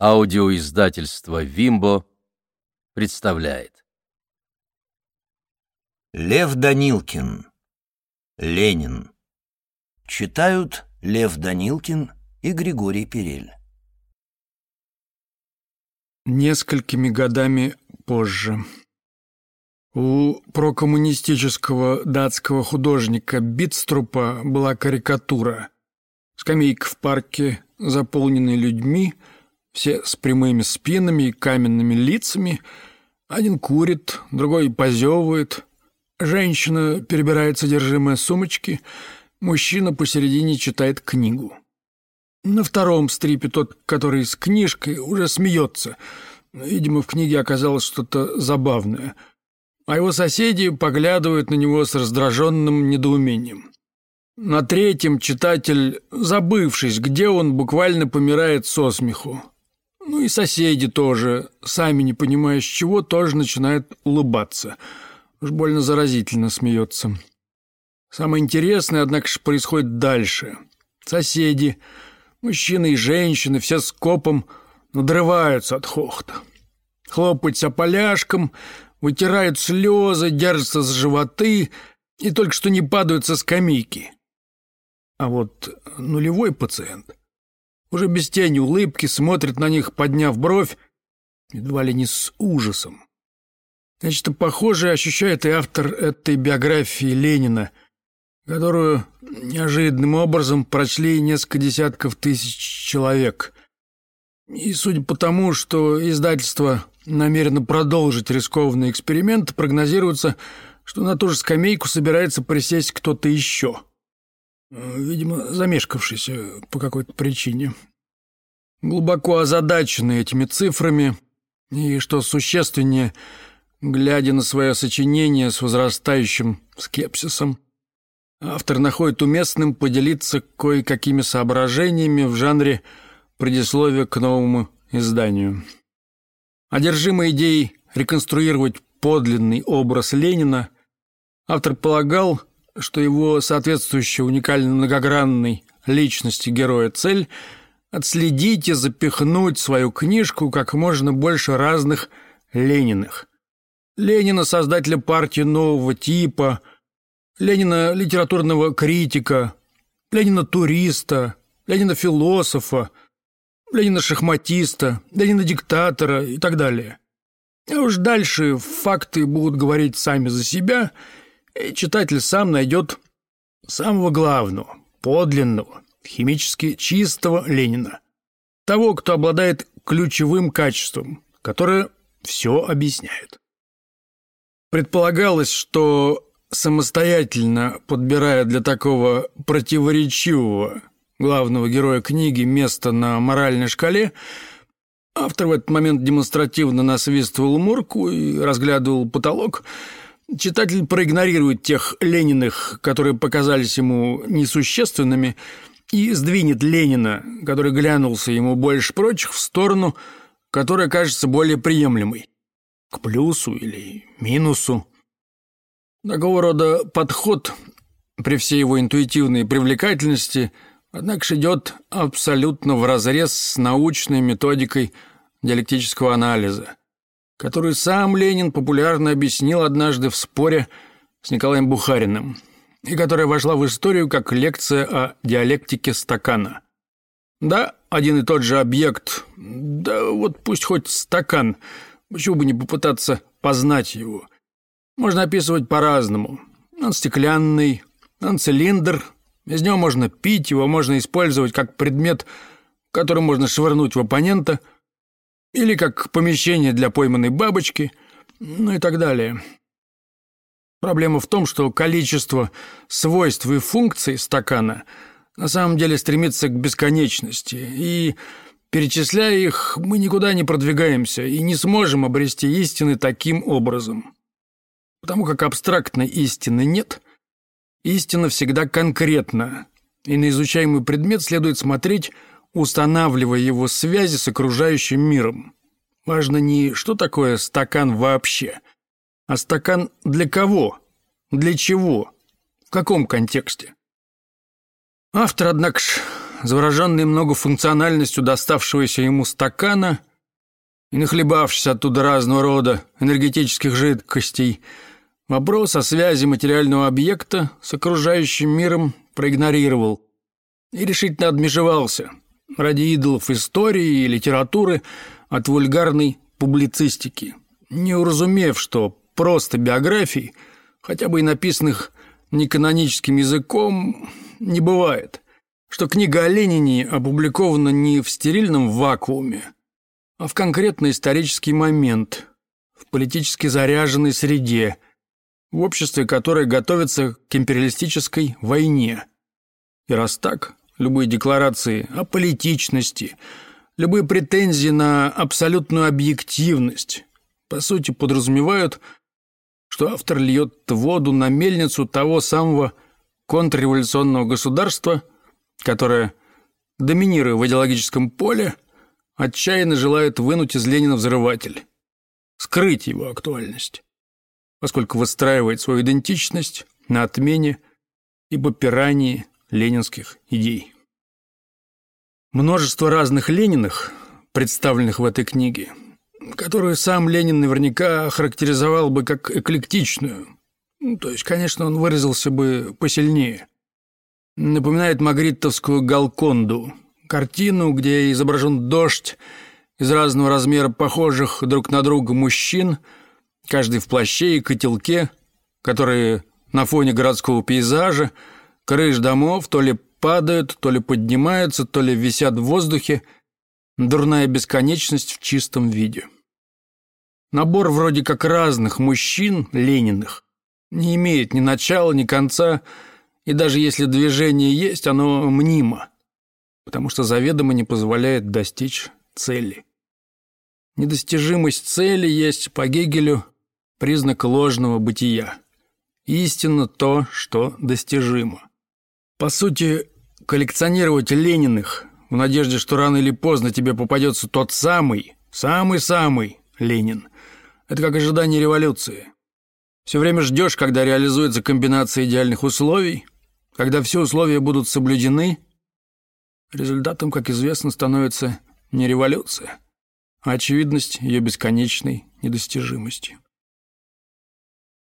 Аудиоиздательство «Вимбо» представляет. Лев Данилкин. Ленин. Читают Лев Данилкин и Григорий Перель. Несколькими годами позже. У прокоммунистического датского художника Битструпа была карикатура. Скамейка в парке, заполненной людьми, все с прямыми спинами и каменными лицами. Один курит, другой позевывает. Женщина перебирает содержимое сумочки, мужчина посередине читает книгу. На втором стрипе тот, который с книжкой, уже смеется. Видимо, в книге оказалось что-то забавное — а его соседи поглядывают на него с раздраженным недоумением. На третьем читатель, забывшись, где он, буквально помирает со смеху. Ну и соседи тоже, сами не понимая с чего, тоже начинают улыбаться. Уж больно заразительно смеется. Самое интересное, однако же, происходит дальше. Соседи, мужчины и женщины, все скопом надрываются от хохота. Хлопаются поляшкам, вытирают слезы, держатся за животы и только что не падают со скамейки. А вот нулевой пациент уже без тени улыбки смотрит на них, подняв бровь, едва ли не с ужасом. Нечто похожее ощущает и автор этой биографии Ленина, которую неожиданным образом прочли несколько десятков тысяч человек. И судя по тому, что издательство намерено продолжить рискованный эксперимент, прогнозируется, что на ту же скамейку собирается присесть кто-то еще. Видимо, замешкавшийся по какой-то причине. Глубоко озадаченный этими цифрами и, что существеннее, глядя на свое сочинение с возрастающим скепсисом, автор находит уместным поделиться кое-какими соображениями в жанре предисловия к новому изданию. Одержимый идеей реконструировать подлинный образ Ленина, автор полагал, что его соответствующая уникально многогранной личности героя цель – отследить и запихнуть свою книжку как можно больше разных Лениных. Ленина – создателя партии нового типа, Ленина – литературного критика, Ленина – туриста, Ленина – философа – Ленина-шахматиста, Ленина-диктатора и так далее. А уж дальше факты будут говорить сами за себя, читатель сам найдет самого главного, подлинного, химически чистого Ленина. Того, кто обладает ключевым качеством, которое все объясняет. Предполагалось, что самостоятельно подбирая для такого противоречивого главного героя книги место на моральной шкале, автор в этот момент демонстративно насвистывал мурку и разглядывал потолок. Читатель проигнорирует тех Лениных, которые показались ему несущественными, и сдвинет Ленина, который глянулся ему больше прочих, в сторону, которая кажется более приемлемой, к плюсу или минусу. Такого рода подход, при всей его интуитивной привлекательности – однако же идет абсолютно вразрез с научной методикой диалектического анализа, которую сам Ленин популярно объяснил однажды в споре с Николаем Бухариным, и которая вошла в историю как лекция о диалектике стакана. Да, один и тот же объект, да вот пусть хоть стакан, почему бы не попытаться познать его. Можно описывать по-разному. Он стеклянный, он цилиндр, из него можно пить, его можно использовать как предмет, который можно швырнуть в оппонента, или как помещение для пойманной бабочки, ну и так далее. Проблема в том, что количество свойств и функций стакана на самом деле стремится к бесконечности, и, перечисляя их, мы никуда не продвигаемся и не сможем обрести истины таким образом. Потому как абстрактной истины нет – Истина всегда конкретна, и на изучаемый предмет следует смотреть, устанавливая его связи с окружающим миром. Важно не что такое стакан вообще, а стакан для кого, для чего, в каком контексте. Автор, однако ж, завороженный многофункциональностью доставшегося ему стакана и нахлебавшись оттуда разного рода энергетических жидкостей, вопрос о связи материального объекта с окружающим миром проигнорировал и решительно отмежевался ради идолов истории и литературы от вульгарной публицистики, не уразумев, что просто биографий, хотя бы и написанных неканоническим языком, не бывает, что книга о Ленине опубликована не в стерильном вакууме, а в конкретный исторический момент, в политически заряженной среде, в обществе, которое готовится к империалистической войне. И раз так, любые декларации о политичности, любые претензии на абсолютную объективность, по сути, подразумевают, что автор льет воду на мельницу того самого контрреволюционного государства, которое, доминируя в идеологическом поле, отчаянно желает вынуть из Ленина взрыватель, скрыть его актуальность, поскольку выстраивает свою идентичность на отмене и попирании ленинских идей. Множество разных Лениных, представленных в этой книге, которую сам Ленин наверняка характеризовал бы как эклектичную. Ну, то есть, конечно, он выразился бы посильнее. Напоминает магриттовскую «Галконду», картину, где изображен дождь из разного размера похожих друг на друга мужчин, каждый в плаще и котелке, которые на фоне городского пейзажа, крыш домов то ли падают, то ли поднимаются, то ли висят в воздухе, дурная бесконечность в чистом виде. Набор вроде как разных мужчин, Лениных, не имеет ни начала, ни конца, и даже если движение есть, оно мнимо, потому что заведомо не позволяет достичь цели. Недостижимость цели есть по Гегелю признак ложного бытия. Истинно то, что достижимо. По сути, коллекционировать Лениных в надежде, что рано или поздно тебе попадется тот самый, самый-самый Ленин – это как ожидание революции. Все время ждешь, когда реализуется комбинация идеальных условий, когда все условия будут соблюдены. Результатом, как известно, становится не революция, а очевидность ее бесконечной недостижимости.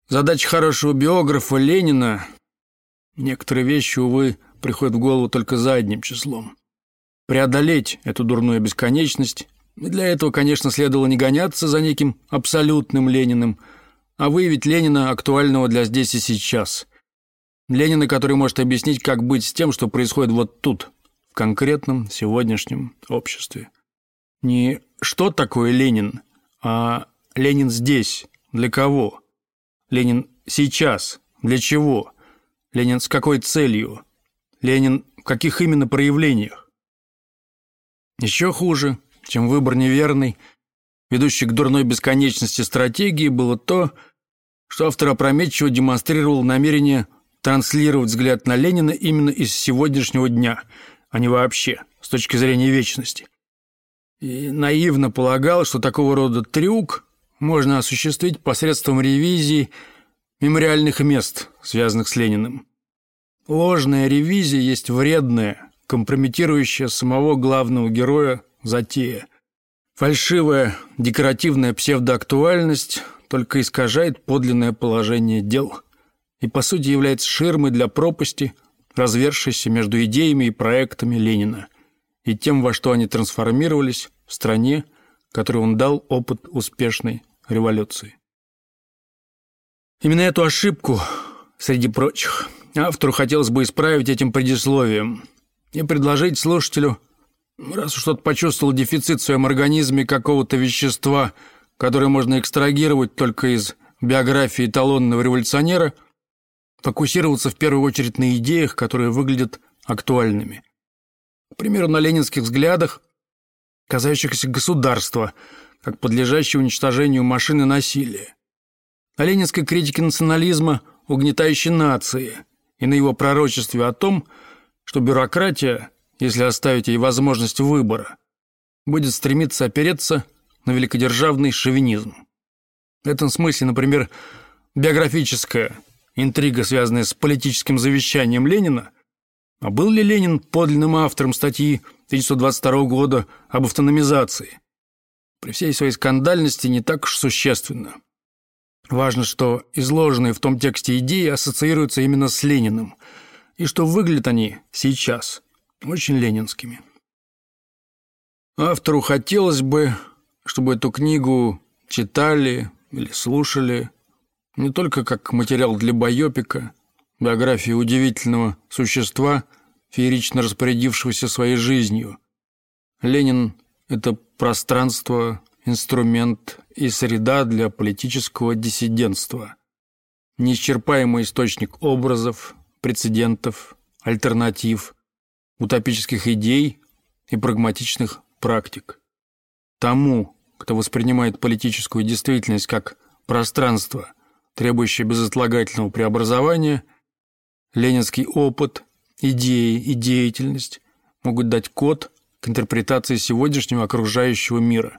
Задача хорошего биографа Ленина Некоторые вещи, увы, приходят в голову только задним числом. Преодолеть эту дурную бесконечность и для этого, конечно, следовало не гоняться за неким абсолютным Лениным, а выявить Ленина, актуального для здесь и сейчас. Ленина, который может объяснить, как быть с тем, что происходит вот тут, в конкретном сегодняшнем обществе. Не что такое Ленин, а Ленин здесь, для кого? Ленин сейчас, для чего? Ленин с какой целью? Ленин в каких именно проявлениях? Еще хуже – чем выбор неверный, ведущий к дурной бесконечности стратегии, было то, что автор опрометчиво демонстрировал намерение транслировать взгляд на Ленина именно из сегодняшнего дня, а не вообще, с точки зрения вечности. И наивно полагал, что такого рода трюк можно осуществить посредством ревизии мемориальных мест, связанных с Лениным. Ложная ревизия есть вредная, компрометирующая самого главного героя затея. Фальшивая декоративная псевдоактуальность только искажает подлинное положение дел и, по сути, является ширмой для пропасти, развершейся между идеями и проектами Ленина и тем, во что они трансформировались в стране, которой он дал опыт успешной революции. Именно эту ошибку, среди прочих, автору хотелось бы исправить этим предисловием и предложить слушателю – Раз уж тот почувствовал дефицит в своем организме какого-то вещества, которое можно экстрагировать только из биографии эталонного революционера, фокусироваться в первую очередь на идеях, которые выглядят актуальными. К примеру, на ленинских взглядах, касающихся государства, как подлежащего уничтожению машины насилия. На ленинской критике национализма, угнетающей нации, и на его пророчестве о том, что бюрократия если оставить ей возможность выбора, будет стремиться опереться на великодержавный шовинизм. В этом смысле, например, биографическая интрига, связанная с политическим завещанием Ленина, А был ли Ленин подлинным автором статьи 1922 года об автономизации? При всей своей скандальности не так уж существенно. Важно, что изложенные в том тексте идеи ассоциируются именно с Лениным, и что выглядят они сейчас очень ленинскими. Автору хотелось бы, чтобы эту книгу читали или слушали не только как материал для байопика, биографии удивительного существа, феерично распорядившегося своей жизнью. Ленин – это пространство, инструмент и среда для политического диссидентства. Неисчерпаемый источник образов, прецедентов, альтернатив, утопических идей и прагматичных практик. Тому, кто воспринимает политическую действительность как пространство, требующее безотлагательного преобразования, ленинский опыт, идеи и деятельность могут дать код к интерпретации сегодняшнего окружающего мира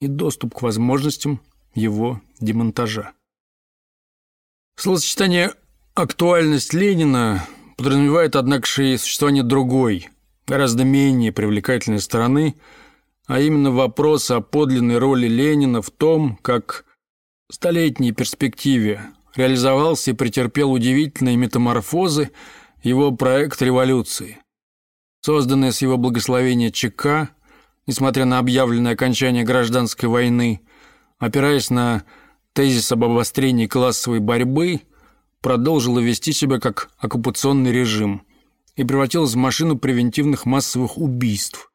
и доступ к возможностям его демонтажа. Словосочетание «актуальность Ленина» подразумевает, однако, и существование другой, гораздо менее привлекательной стороны, а именно вопрос о подлинной роли Ленина в том, как в столетней перспективе реализовался и претерпел удивительные метаморфозы его проект революции. Созданный с его благословения ЧК, несмотря на объявленное окончание гражданской войны, опираясь на тезис об обострении классовой борьбы, продолжила вести себя как оккупационный режим и превратилась в машину превентивных массовых убийств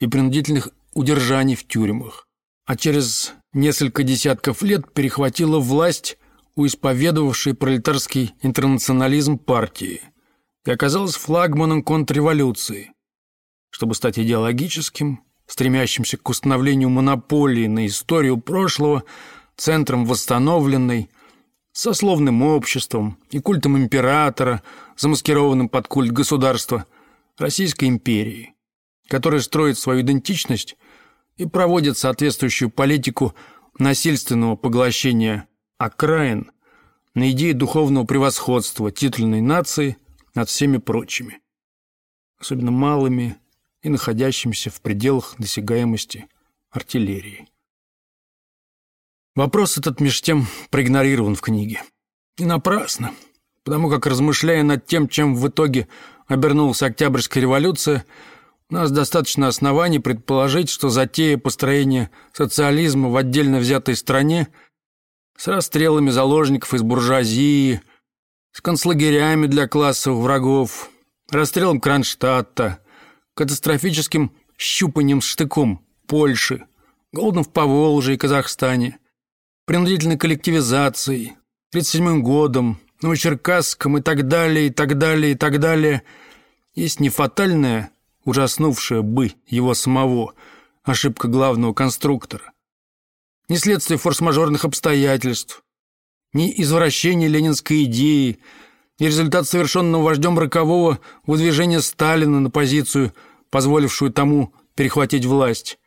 и принудительных удержаний в тюрьмах, а через несколько десятков лет перехватила власть у исповедовавшей пролетарский интернационализм партии и оказалась флагманом контрреволюции, чтобы стать идеологическим, стремящимся к установлению монополии на историю прошлого, центром восстановленной, сословным обществом и культом императора, замаскированным под культ государства Российской империи, которая строит свою идентичность и проводит соответствующую политику насильственного поглощения окраин на идее духовного превосходства титульной нации над всеми прочими, особенно малыми и находящимися в пределах досягаемости артиллерии. Вопрос этот меж тем проигнорирован в книге. И напрасно, потому как, размышляя над тем, чем в итоге обернулась Октябрьская революция, у нас достаточно оснований предположить, что затея построения социализма в отдельно взятой стране с расстрелами заложников из буржуазии, с концлагерями для классовых врагов, расстрелом Кронштадта, катастрофическим щупанием штыком Польши, голодом в Поволжье и Казахстане – принудительной коллективизацией, 37 годом, Новочеркасском и так далее, и так далее, и так далее, есть не фатальная, ужаснувшая бы его самого, ошибка главного конструктора, не следствие форс-мажорных обстоятельств, ни извращение ленинской идеи, ни результат совершенного вождем рокового выдвижения Сталина на позицию, позволившую тому перехватить власть,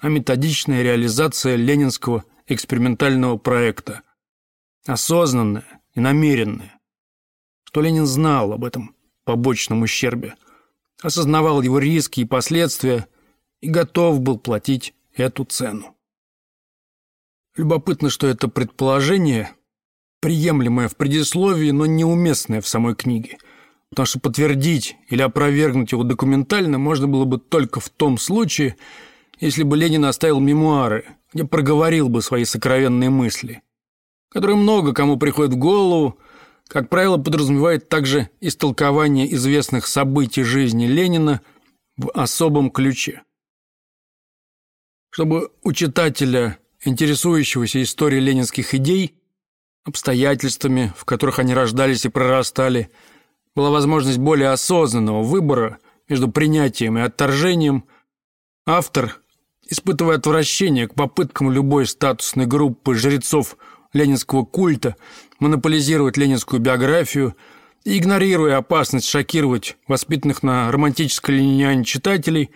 а методичная реализация ленинского экспериментального проекта. Осознанное и намеренное. Что Ленин знал об этом побочном ущербе, осознавал его риски и последствия и готов был платить эту цену. Любопытно, что это предположение, приемлемое в предисловии, но неуместное в самой книге, потому что подтвердить или опровергнуть его документально можно было бы только в том случае, если бы Ленин оставил мемуары, где проговорил бы свои сокровенные мысли, которые много кому приходят в голову, как правило, подразумевает также истолкование известных событий жизни Ленина в особом ключе. Чтобы у читателя, интересующегося историей ленинских идей, обстоятельствами, в которых они рождались и прорастали, была возможность более осознанного выбора между принятием и отторжением, автор испытывая отвращение к попыткам любой статусной группы жрецов ленинского культа монополизировать ленинскую биографию игнорируя опасность шокировать воспитанных на романтической линейне читателей,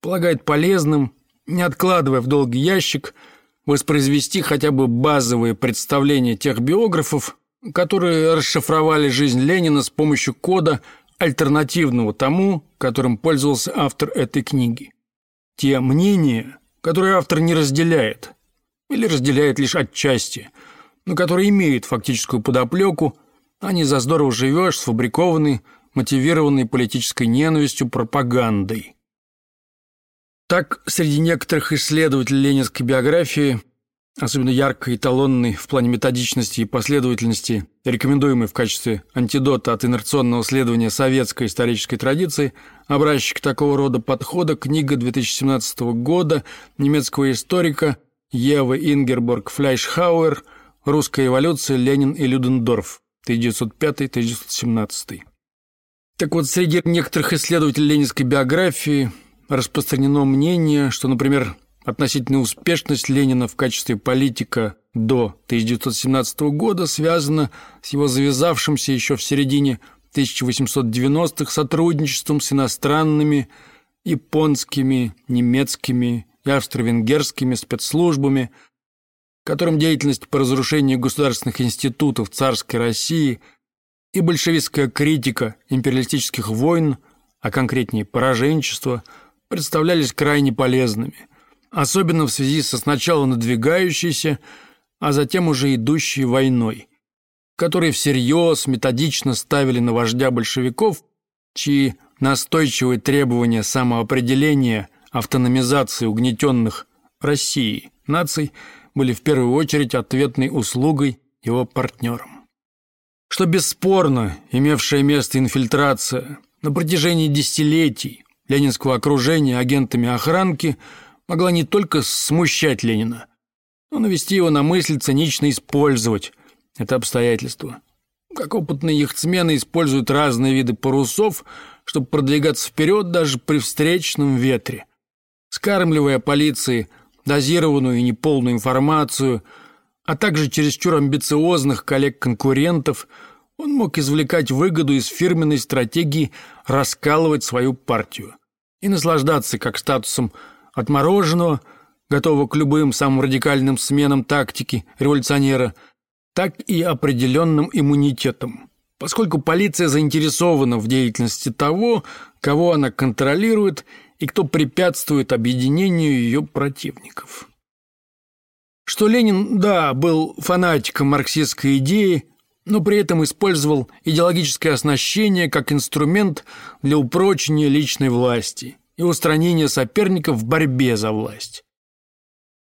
полагает полезным, не откладывая в долгий ящик, воспроизвести хотя бы базовые представления тех биографов, которые расшифровали жизнь Ленина с помощью кода альтернативного тому, которым пользовался автор этой книги. Те мнения, которые автор не разделяет, или разделяет лишь отчасти, но которые имеют фактическую подоплеку, а не за здорово живешь, сфабрикованный, мотивированный политической ненавистью, пропагандой. Так, среди некоторых исследователей ленинской биографии особенно яркой, эталонной в плане методичности и последовательности, рекомендуемый в качестве антидота от инерционного следования советской исторической традиции, образчик такого рода подхода книга 2017 года немецкого историка Евы Ингерборг Фляйшхауэр «Русская эволюция. Ленин и Людендорф. 1905-1917». Так вот, среди некоторых исследователей ленинской биографии распространено мнение, что, например, Относительная успешность Ленина в качестве политика до 1917 года связана с его завязавшимся еще в середине 1890-х сотрудничеством с иностранными, японскими, немецкими и австро-венгерскими спецслужбами, которым деятельность по разрушению государственных институтов царской России и большевистская критика империалистических войн, а конкретнее пораженчества, представлялись крайне полезными – особенно в связи со сначала надвигающейся, а затем уже идущей войной, которые всерьез методично ставили на вождя большевиков, чьи настойчивые требования самоопределения, автономизации угнетенных России наций были в первую очередь ответной услугой его партнерам. Что бесспорно имевшая место инфильтрация на протяжении десятилетий ленинского окружения агентами охранки – могла не только смущать Ленина, но навести его на мысль цинично использовать это обстоятельство. Как опытные яхтсмены используют разные виды парусов, чтобы продвигаться вперед даже при встречном ветре. Скармливая полиции дозированную и неполную информацию, а также чересчур амбициозных коллег-конкурентов, он мог извлекать выгоду из фирменной стратегии раскалывать свою партию и наслаждаться как статусом отмороженного, готового к любым самым радикальным сменам тактики революционера, так и определенным иммунитетом, поскольку полиция заинтересована в деятельности того, кого она контролирует и кто препятствует объединению ее противников. Что Ленин, да, был фанатиком марксистской идеи, но при этом использовал идеологическое оснащение как инструмент для упрочения личной власти – и устранения соперников в борьбе за власть.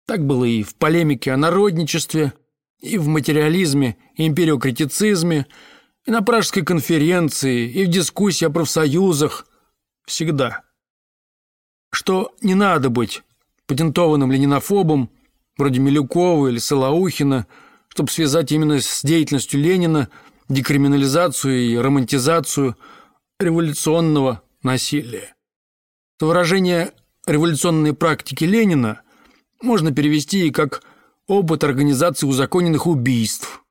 Так было и в полемике о народничестве, и в материализме, и империокритицизме, и на Пражской конференции, и в дискуссии о профсоюзах. Всегда. Что не надо быть патентованным ленинофобом, вроде Милюкова или Солоухина, чтобы связать именно с деятельностью Ленина декриминализацию и романтизацию революционного насилия то выражение революционной практики Ленина можно перевести и как опыт организации узаконенных убийств.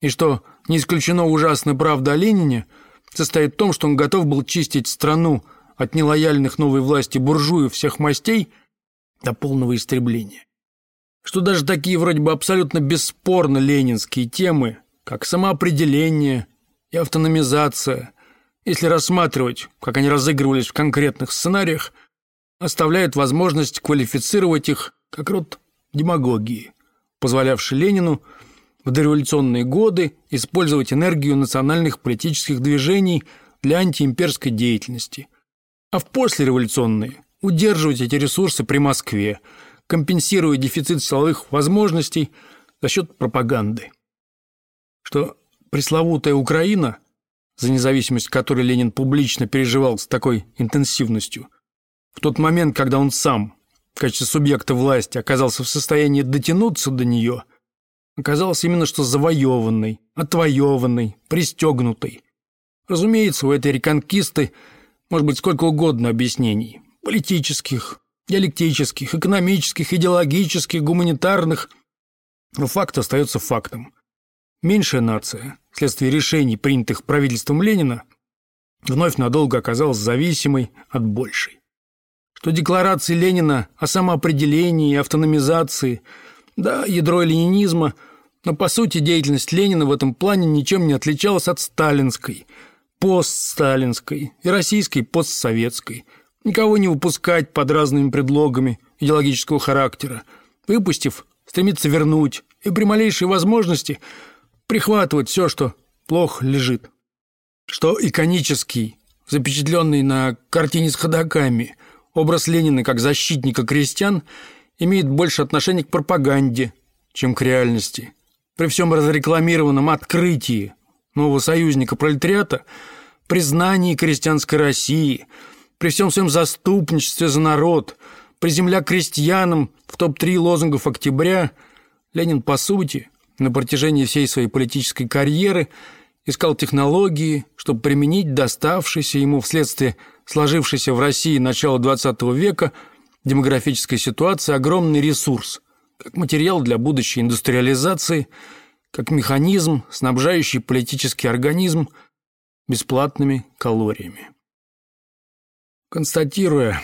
И что не исключено ужасная правда о Ленине состоит в том, что он готов был чистить страну от нелояльных новой власти буржуев всех мастей до полного истребления. Что даже такие вроде бы абсолютно бесспорно ленинские темы, как самоопределение и автономизация – если рассматривать, как они разыгрывались в конкретных сценариях, оставляет возможность квалифицировать их как род демагогии, позволявший Ленину в дореволюционные годы использовать энергию национальных политических движений для антиимперской деятельности, а в послереволюционные удерживать эти ресурсы при Москве, компенсируя дефицит силовых возможностей за счет пропаганды. Что пресловутая Украина за независимость которой Ленин публично переживал с такой интенсивностью, в тот момент, когда он сам, в качестве субъекта власти, оказался в состоянии дотянуться до нее, оказался именно что завоеванной, отвоеванной, пристегнутой. Разумеется, у этой реконкисты может быть сколько угодно объяснений. Политических, диалектических, экономических, идеологических, гуманитарных. Но факт остается фактом. Меньшая нация, вследствие решений, принятых правительством Ленина, вновь надолго оказалась зависимой от большей. Что декларации Ленина о самоопределении и автономизации, да, ядро ленинизма, но по сути деятельность Ленина в этом плане ничем не отличалась от сталинской, постсталинской и российской постсоветской. Никого не выпускать под разными предлогами идеологического характера. Выпустив, стремиться вернуть и при малейшей возможности прихватывать все, что плохо лежит. Что иконический, запечатленный на картине с ходоками, образ Ленина как защитника крестьян имеет больше отношения к пропаганде, чем к реальности. При всем разрекламированном открытии нового союзника пролетариата, признании крестьянской России, при всем своем заступничестве за народ, при земля крестьянам в топ-3 лозунгов октября, Ленин, по сути, на протяжении всей своей политической карьеры искал технологии, чтобы применить доставшийся ему вследствие сложившейся в России начала XX века демографической ситуации огромный ресурс, как материал для будущей индустриализации, как механизм, снабжающий политический организм бесплатными калориями. Констатируя,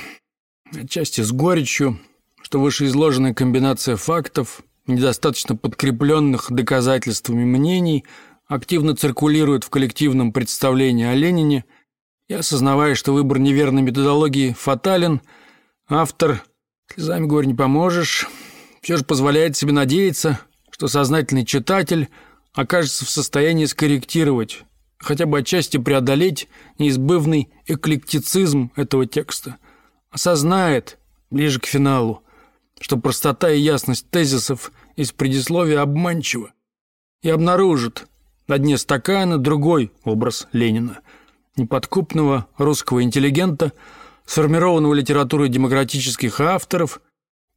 отчасти с горечью, что вышеизложенная комбинация фактов, недостаточно подкрепленных доказательствами мнений, активно циркулирует в коллективном представлении о Ленине, и осознавая, что выбор неверной методологии фатален, автор «Слезами горе не поможешь» все же позволяет себе надеяться, что сознательный читатель окажется в состоянии скорректировать, хотя бы отчасти преодолеть неизбывный эклектицизм этого текста, осознает, ближе к финалу, что простота и ясность тезисов из предисловия обманчива, и обнаружит на дне стакана другой образ Ленина, неподкупного русского интеллигента, сформированного литературой демократических авторов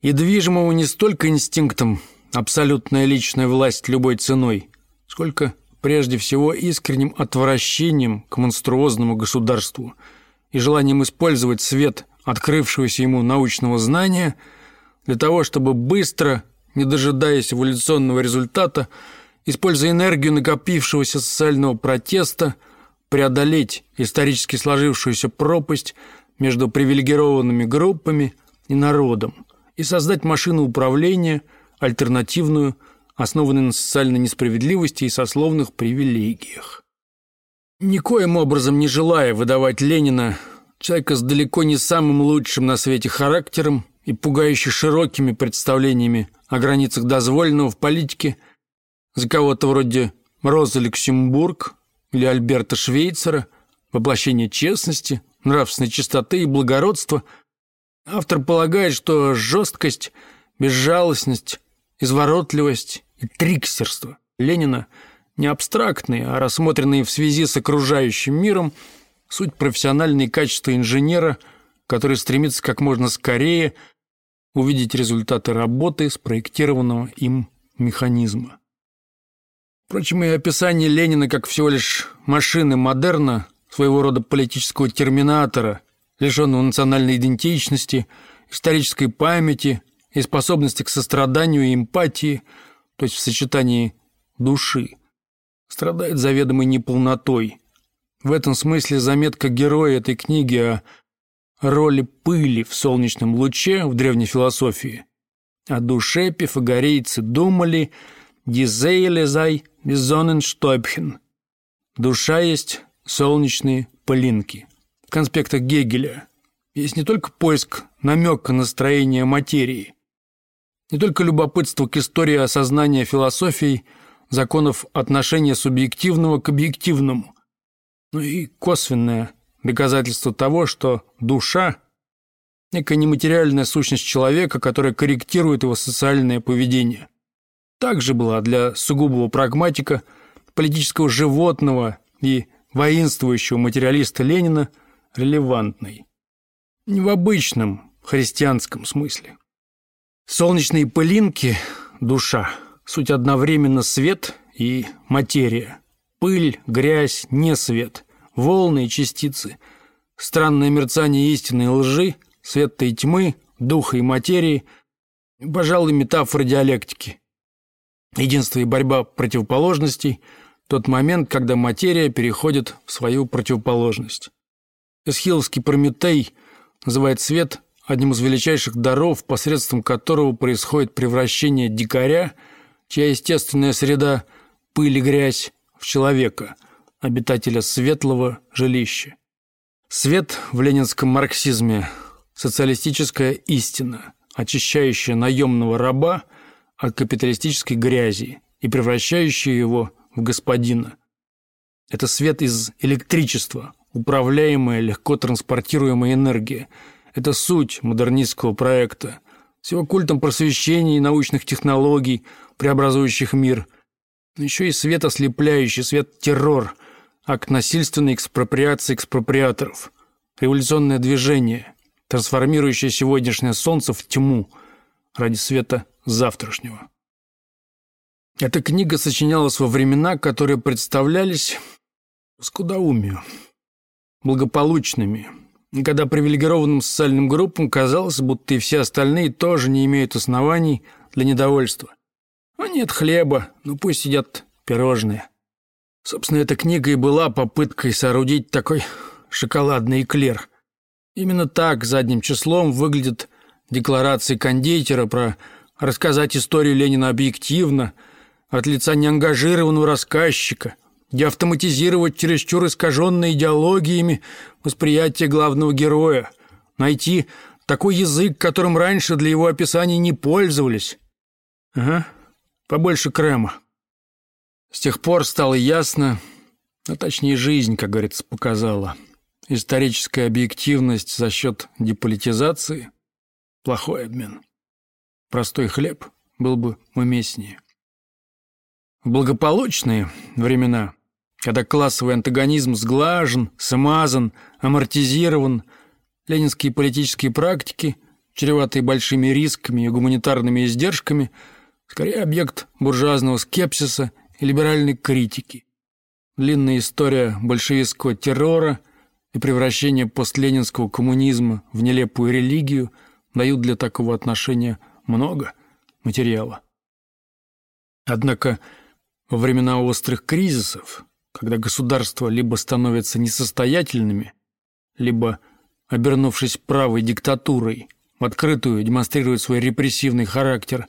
и движимого не столько инстинктом абсолютная личная власть любой ценой, сколько прежде всего искренним отвращением к монструозному государству и желанием использовать свет открывшегося ему научного знания для того, чтобы быстро, не дожидаясь эволюционного результата, используя энергию накопившегося социального протеста, преодолеть исторически сложившуюся пропасть между привилегированными группами и народом и создать машину управления, альтернативную, основанную на социальной несправедливости и сословных привилегиях. Никоим образом не желая выдавать Ленина, человека с далеко не самым лучшим на свете характером и пугающе широкими представлениями о границах дозволенного в политике, за кого-то вроде Роза Люксембург или Альберта Швейцера, воплощение честности, нравственной чистоты и благородства – Автор полагает, что жесткость, безжалостность, изворотливость и триксерство Ленина не абстрактные, а рассмотренные в связи с окружающим миром, суть профессиональные качества инженера, который стремится как можно скорее увидеть результаты работы спроектированного им механизма. Впрочем, и описание Ленина как всего лишь машины модерна, своего рода политического терминатора – лишенного национальной идентичности, исторической памяти и способности к состраданию и эмпатии, то есть в сочетании души, страдает заведомой неполнотой. В этом смысле заметка героя этой книги о роли пыли в солнечном луче в древней философии. О душе пифагорейцы думали «Дизейлезай Зоненштойбхен» – душа есть солнечные пылинки конспектах Гегеля есть не только поиск намека на строение материи, не только любопытство к истории осознания философии законов отношения субъективного к объективному, но и косвенное доказательство того, что душа – некая нематериальная сущность человека, которая корректирует его социальное поведение. Также была для сугубого прагматика, политического животного и воинствующего материалиста Ленина – релевантной. Не в обычном христианском смысле. Солнечные пылинки – душа, суть одновременно свет и материя. Пыль, грязь, не свет, волны и частицы, странное мерцание истины и лжи, света и тьмы, духа и материи, пожалуй, метафора диалектики. Единство и борьба противоположностей – тот момент, когда материя переходит в свою противоположность. Эсхиловский Прометей называет свет одним из величайших даров, посредством которого происходит превращение дикаря, чья естественная среда – пыль и грязь, в человека, обитателя светлого жилища. Свет в ленинском марксизме – социалистическая истина, очищающая наемного раба от капиталистической грязи и превращающая его в господина. Это свет из электричества, управляемая, легко транспортируемая энергия. Это суть модернистского проекта, с его культом просвещения и научных технологий, преобразующих мир. Но еще и свет ослепляющий, свет-террор, акт насильственной экспроприации экспроприаторов, революционное движение, трансформирующее сегодняшнее солнце в тьму ради света завтрашнего. Эта книга сочинялась во времена, которые представлялись скудоумию, благополучными, когда привилегированным социальным группам казалось, будто и все остальные тоже не имеют оснований для недовольства. А нет хлеба, ну пусть едят пирожные. Собственно, эта книга и была попыткой соорудить такой шоколадный эклер. Именно так задним числом выглядят декларации кондитера про рассказать историю Ленина объективно, от лица неангажированного рассказчика, где автоматизировать чересчур искаженные идеологиями восприятие главного героя, найти такой язык, которым раньше для его описаний не пользовались. Ага, побольше крема. С тех пор стало ясно, а точнее жизнь, как говорится, показала. Историческая объективность за счет деполитизации – плохой обмен. Простой хлеб был бы уместнее. В благополучные времена, когда классовый антагонизм сглажен, смазан, амортизирован, ленинские политические практики, чреватые большими рисками и гуманитарными издержками, скорее объект буржуазного скепсиса и либеральной критики. Длинная история большевистского террора и превращения постленинского коммунизма в нелепую религию дают для такого отношения много материала. Однако во времена острых кризисов, когда государства либо становятся несостоятельными, либо, обернувшись правой диктатурой, в открытую демонстрирует свой репрессивный характер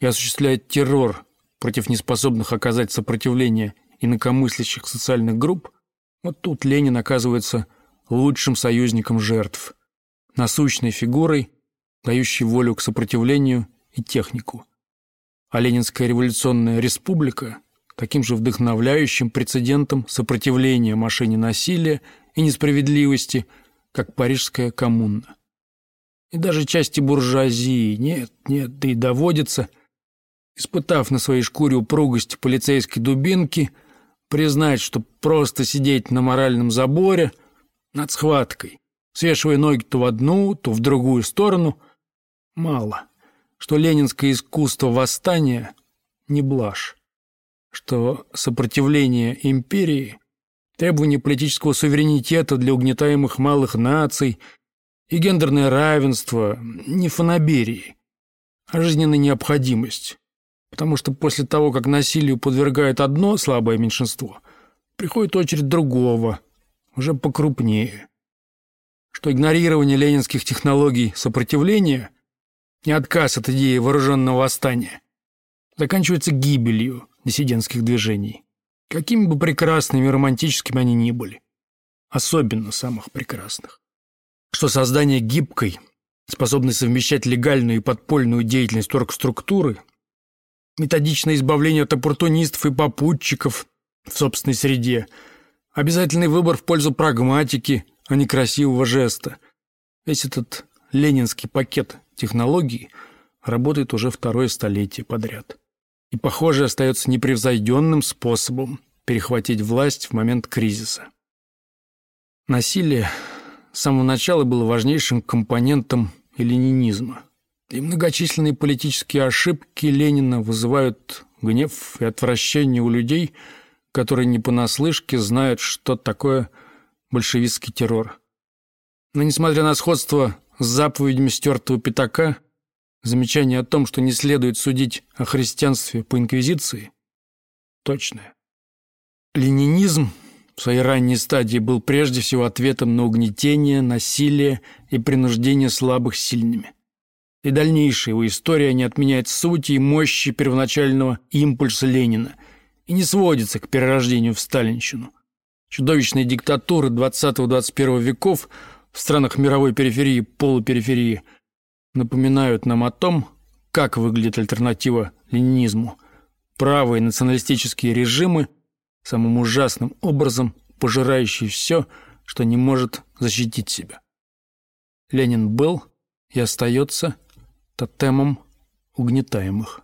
и осуществляет террор против неспособных оказать сопротивление инакомыслящих социальных групп, вот тут Ленин оказывается лучшим союзником жертв, насущной фигурой, дающей волю к сопротивлению и технику. А Ленинская революционная республика таким же вдохновляющим прецедентом сопротивления машине насилия и несправедливости, как Парижская коммуна. И даже части буржуазии нет, нет, да и доводится – испытав на своей шкуре упругость полицейской дубинки, признать, что просто сидеть на моральном заборе над схваткой, свешивая ноги то в одну, то в другую сторону, мало, что ленинское искусство восстания не блажь, что сопротивление империи, требование политического суверенитета для угнетаемых малых наций и гендерное равенство не фанаберии, а жизненная необходимость, Потому что после того, как насилию подвергает одно слабое меньшинство, приходит очередь другого, уже покрупнее. Что игнорирование ленинских технологий сопротивления и отказ от идеи вооруженного восстания заканчивается гибелью диссидентских движений, какими бы прекрасными и романтическими они ни были, особенно самых прекрасных. Что создание гибкой, способной совмещать легальную и подпольную деятельность оргструктуры – методичное избавление от оппортунистов и попутчиков в собственной среде, обязательный выбор в пользу прагматики, а не красивого жеста. Весь этот ленинский пакет технологий работает уже второе столетие подряд. И, похоже, остается непревзойденным способом перехватить власть в момент кризиса. Насилие с самого начала было важнейшим компонентом ленинизма. И многочисленные политические ошибки Ленина вызывают гнев и отвращение у людей, которые не понаслышке знают, что такое большевистский террор. Но несмотря на сходство с заповедями стертого пятака, замечание о том, что не следует судить о христианстве по инквизиции, точное. Ленинизм в своей ранней стадии был прежде всего ответом на угнетение, насилие и принуждение слабых сильными и дальнейшая его история не отменяет сути и мощи первоначального импульса Ленина и не сводится к перерождению в сталинщину. Чудовищные диктатуры 20-21 веков в странах мировой периферии полупериферии напоминают нам о том, как выглядит альтернатива ленинизму. Правые националистические режимы, самым ужасным образом пожирающие все, что не может защитить себя. Ленин был и остается тотемом угнетаемых.